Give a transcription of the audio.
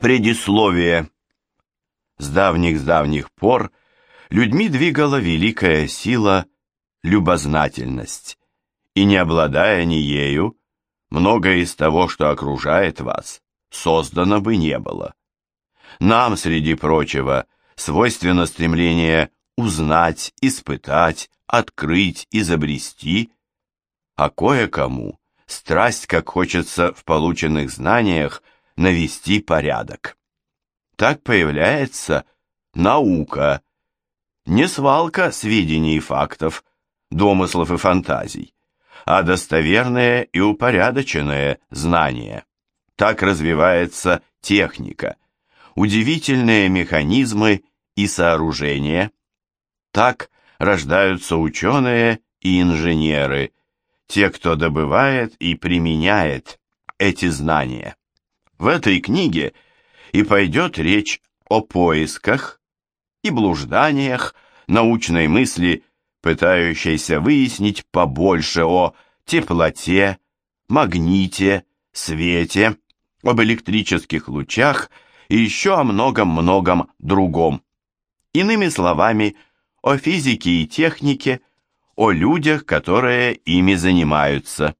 Предисловие. С давних-с давних пор людьми двигала великая сила любознательность, и не обладая ни ею, многое из того, что окружает вас, создано бы не было. Нам, среди прочего, свойственно стремление узнать, испытать, открыть, изобрести, а кое-кому страсть, как хочется в полученных знаниях, навести порядок. Так появляется наука, не свалка сведений и фактов, домыслов и фантазий, а достоверное и упорядоченное знание. Так развивается техника, удивительные механизмы и сооружения. Так рождаются ученые и инженеры, те, кто добывает и применяет эти знания. В этой книге и пойдет речь о поисках и блужданиях научной мысли, пытающейся выяснить побольше о теплоте, магните, свете, об электрических лучах и еще о многом-многом другом. Иными словами, о физике и технике, о людях, которые ими занимаются.